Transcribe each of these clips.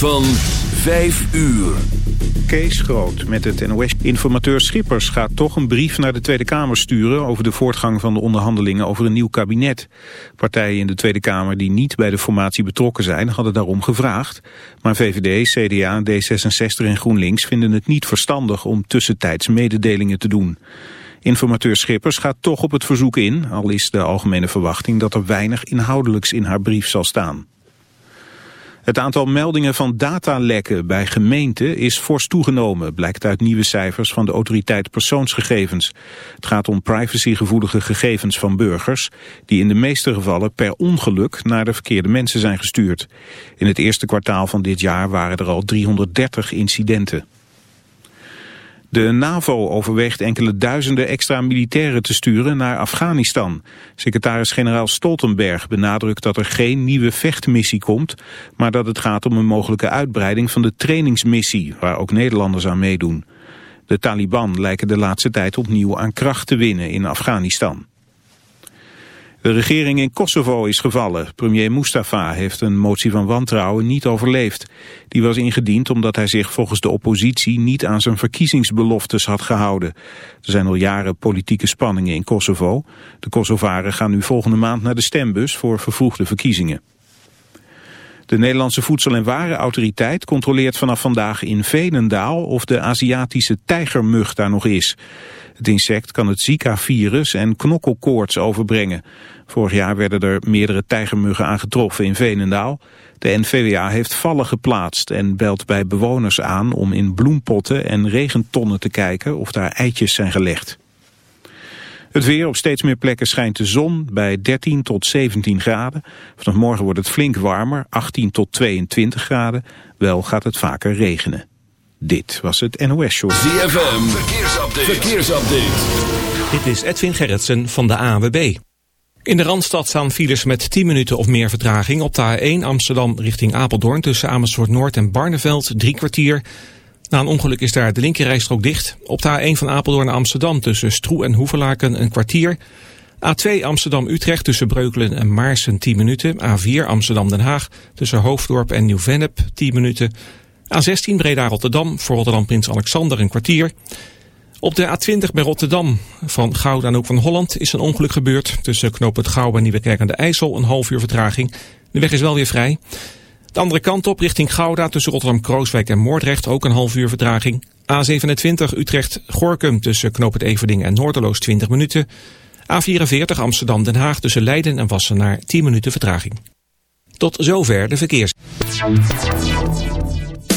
van 5 uur. Kees Groot met het NOS. Informateur Schippers gaat toch een brief naar de Tweede Kamer sturen... over de voortgang van de onderhandelingen over een nieuw kabinet. Partijen in de Tweede Kamer die niet bij de formatie betrokken zijn... hadden daarom gevraagd. Maar VVD, CDA, D66 en GroenLinks vinden het niet verstandig... om tussentijds mededelingen te doen. Informateur Schippers gaat toch op het verzoek in... al is de algemene verwachting dat er weinig inhoudelijks in haar brief zal staan. Het aantal meldingen van datalekken bij gemeenten is fors toegenomen, blijkt uit nieuwe cijfers van de autoriteit persoonsgegevens. Het gaat om privacygevoelige gegevens van burgers, die in de meeste gevallen per ongeluk naar de verkeerde mensen zijn gestuurd. In het eerste kwartaal van dit jaar waren er al 330 incidenten. De NAVO overweegt enkele duizenden extra militairen te sturen naar Afghanistan. Secretaris-generaal Stoltenberg benadrukt dat er geen nieuwe vechtmissie komt, maar dat het gaat om een mogelijke uitbreiding van de trainingsmissie, waar ook Nederlanders aan meedoen. De Taliban lijken de laatste tijd opnieuw aan kracht te winnen in Afghanistan. De regering in Kosovo is gevallen. Premier Mustafa heeft een motie van wantrouwen niet overleefd. Die was ingediend omdat hij zich volgens de oppositie niet aan zijn verkiezingsbeloftes had gehouden. Er zijn al jaren politieke spanningen in Kosovo. De Kosovaren gaan nu volgende maand naar de stembus voor vervroegde verkiezingen. De Nederlandse Voedsel- en Warenautoriteit controleert vanaf vandaag in Venendaal of de Aziatische tijgermug daar nog is. Het insect kan het Zika-virus en knokkelkoorts overbrengen. Vorig jaar werden er meerdere tijgermuggen aangetroffen in Veenendaal. De NVWA heeft vallen geplaatst en belt bij bewoners aan om in bloempotten en regentonnen te kijken of daar eitjes zijn gelegd. Het weer op steeds meer plekken schijnt de zon bij 13 tot 17 graden. Vanaf morgen wordt het flink warmer, 18 tot 22 graden. Wel gaat het vaker regenen. Dit was het NOS Show. ZFM, verkeersupdate. verkeersupdate. Dit is Edwin Gerritsen van de AWB. In de Randstad staan files met 10 minuten of meer vertraging. Op de A1 Amsterdam richting Apeldoorn tussen Amersfoort Noord en Barneveld drie kwartier. Na een ongeluk is daar de linkerrijstrook dicht. Op de A1 van Apeldoorn naar Amsterdam tussen Stroe en Hoevelaken een kwartier. A2 Amsterdam-Utrecht tussen Breukelen en Maarsen 10 minuten. A4 Amsterdam-Den Haag tussen Hoofddorp en Nieuw-Vennep 10 minuten. A16 Breda-Rotterdam voor Rotterdam-Prins Alexander een kwartier. Op de A20 bij Rotterdam van Gouda en ook van Holland is een ongeluk gebeurd. Tussen Knoop het Gouw en Nieuwekerk aan de IJssel een half uur vertraging. De weg is wel weer vrij. De andere kant op richting Gouda tussen Rotterdam-Krooswijk en Moordrecht ook een half uur vertraging. A27 Utrecht-Gorkum tussen Knoop het Everding en Noorderloos 20 minuten. A44 Amsterdam-Den Haag tussen Leiden en Wassenaar 10 minuten vertraging. Tot zover de verkeers.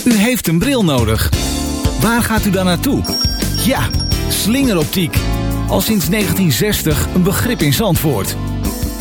U heeft een bril nodig. Waar gaat u dan naartoe? Ja, slingeroptiek. Al sinds 1960 een begrip in Zandvoort.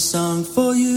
Song for you.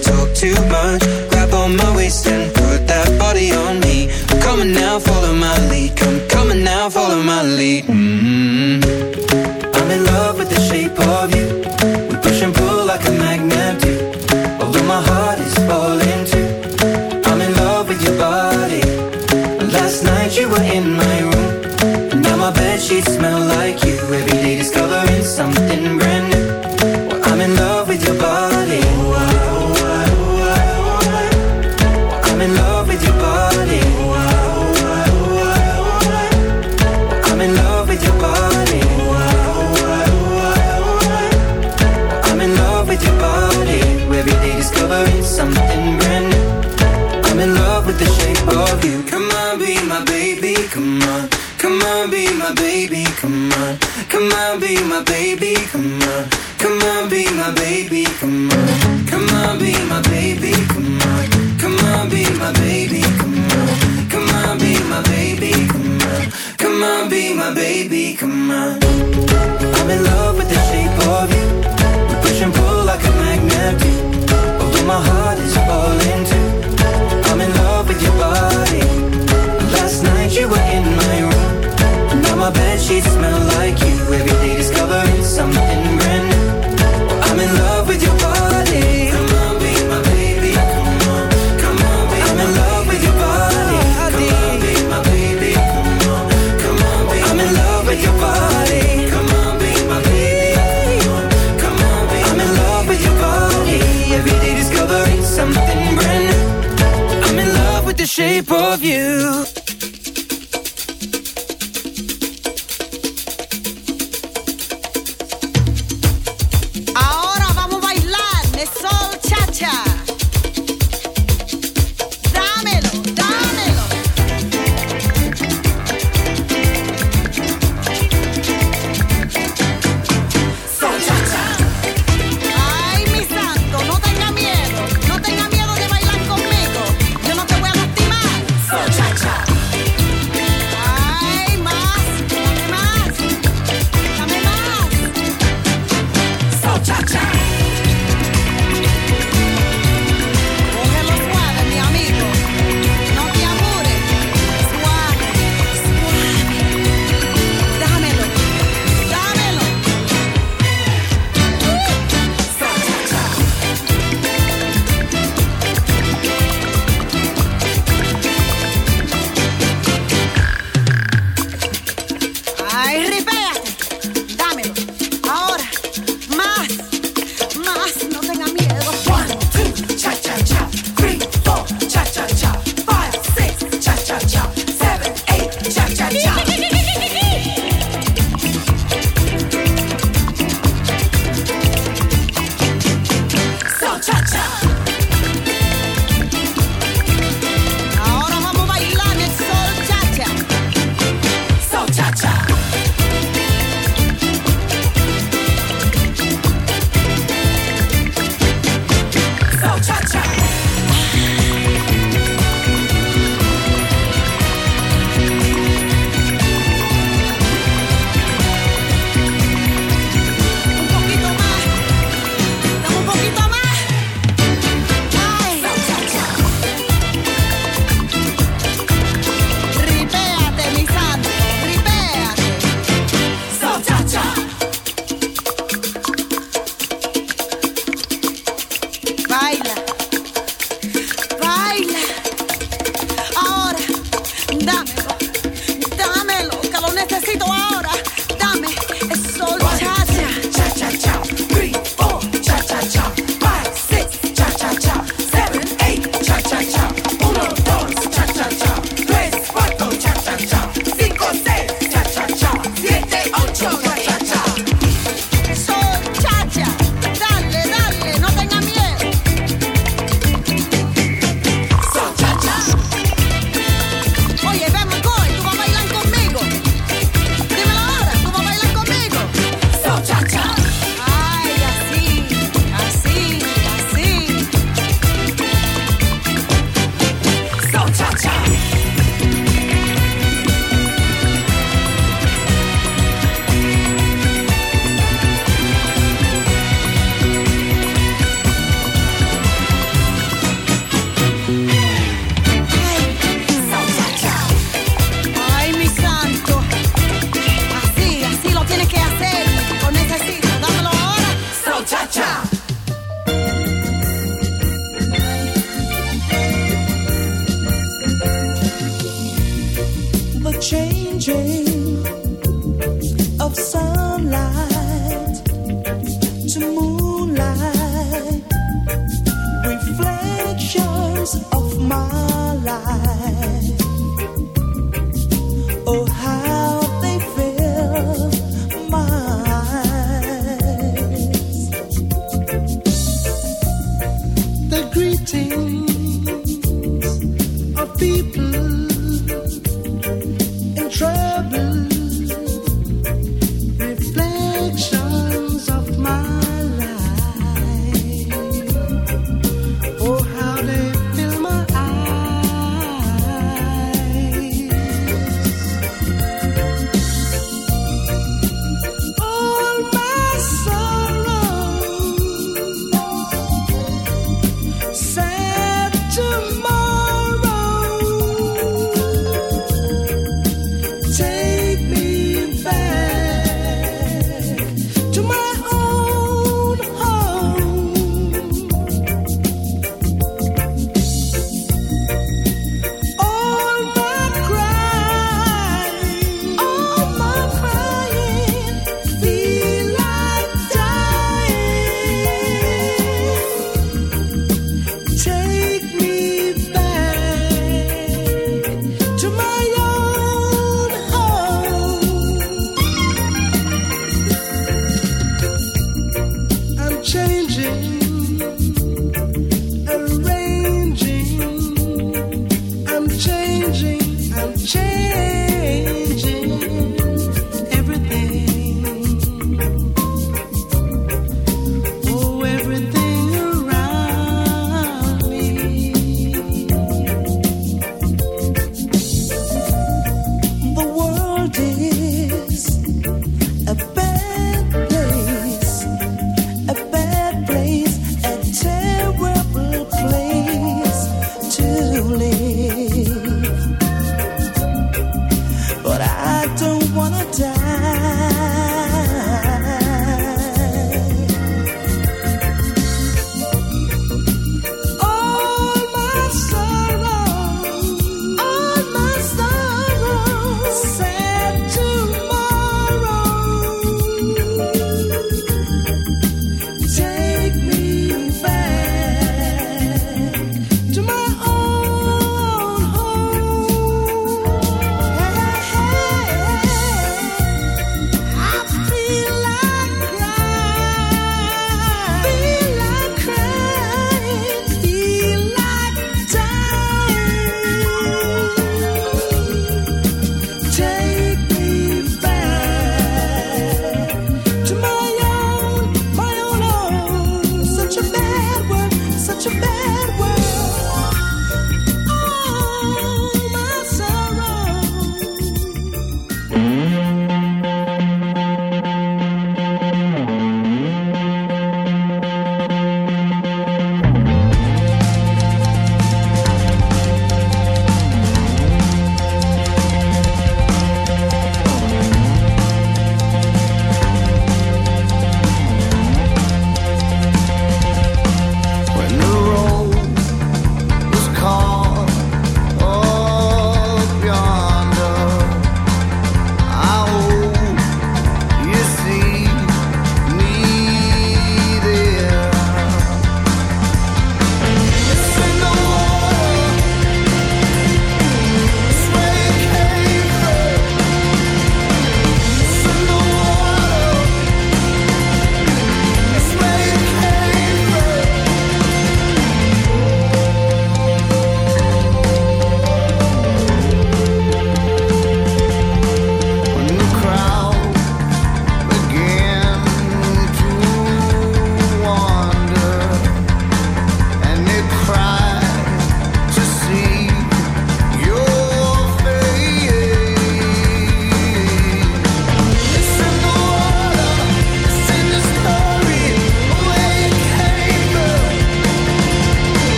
of you.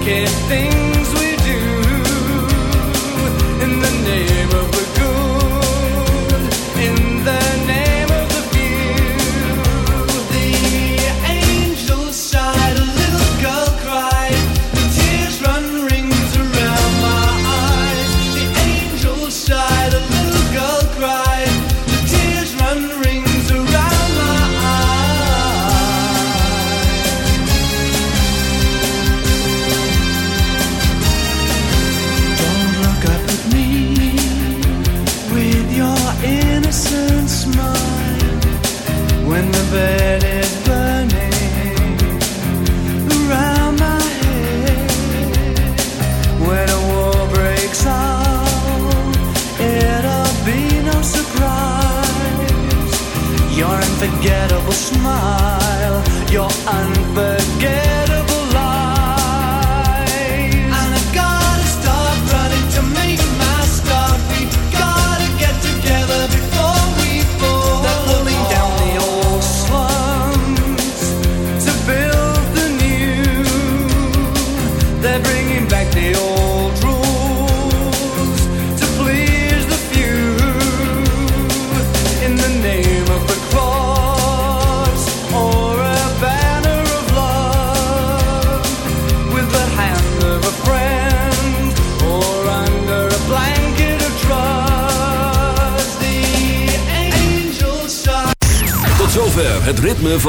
que tem